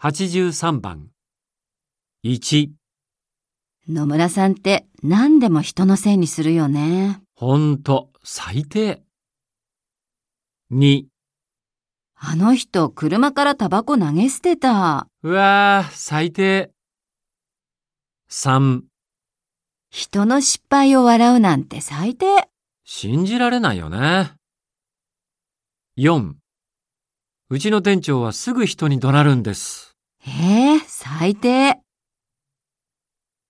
83番。1、野村さんって何でも人のせいにするよね。ほんと、最低。2、あの人、車からタバコ投げ捨てた。うわー、最低。3、人の失敗を笑うなんて最低。信じられないよね。4、うちの店長はすぐ人に怒鳴るんです。ええ最低。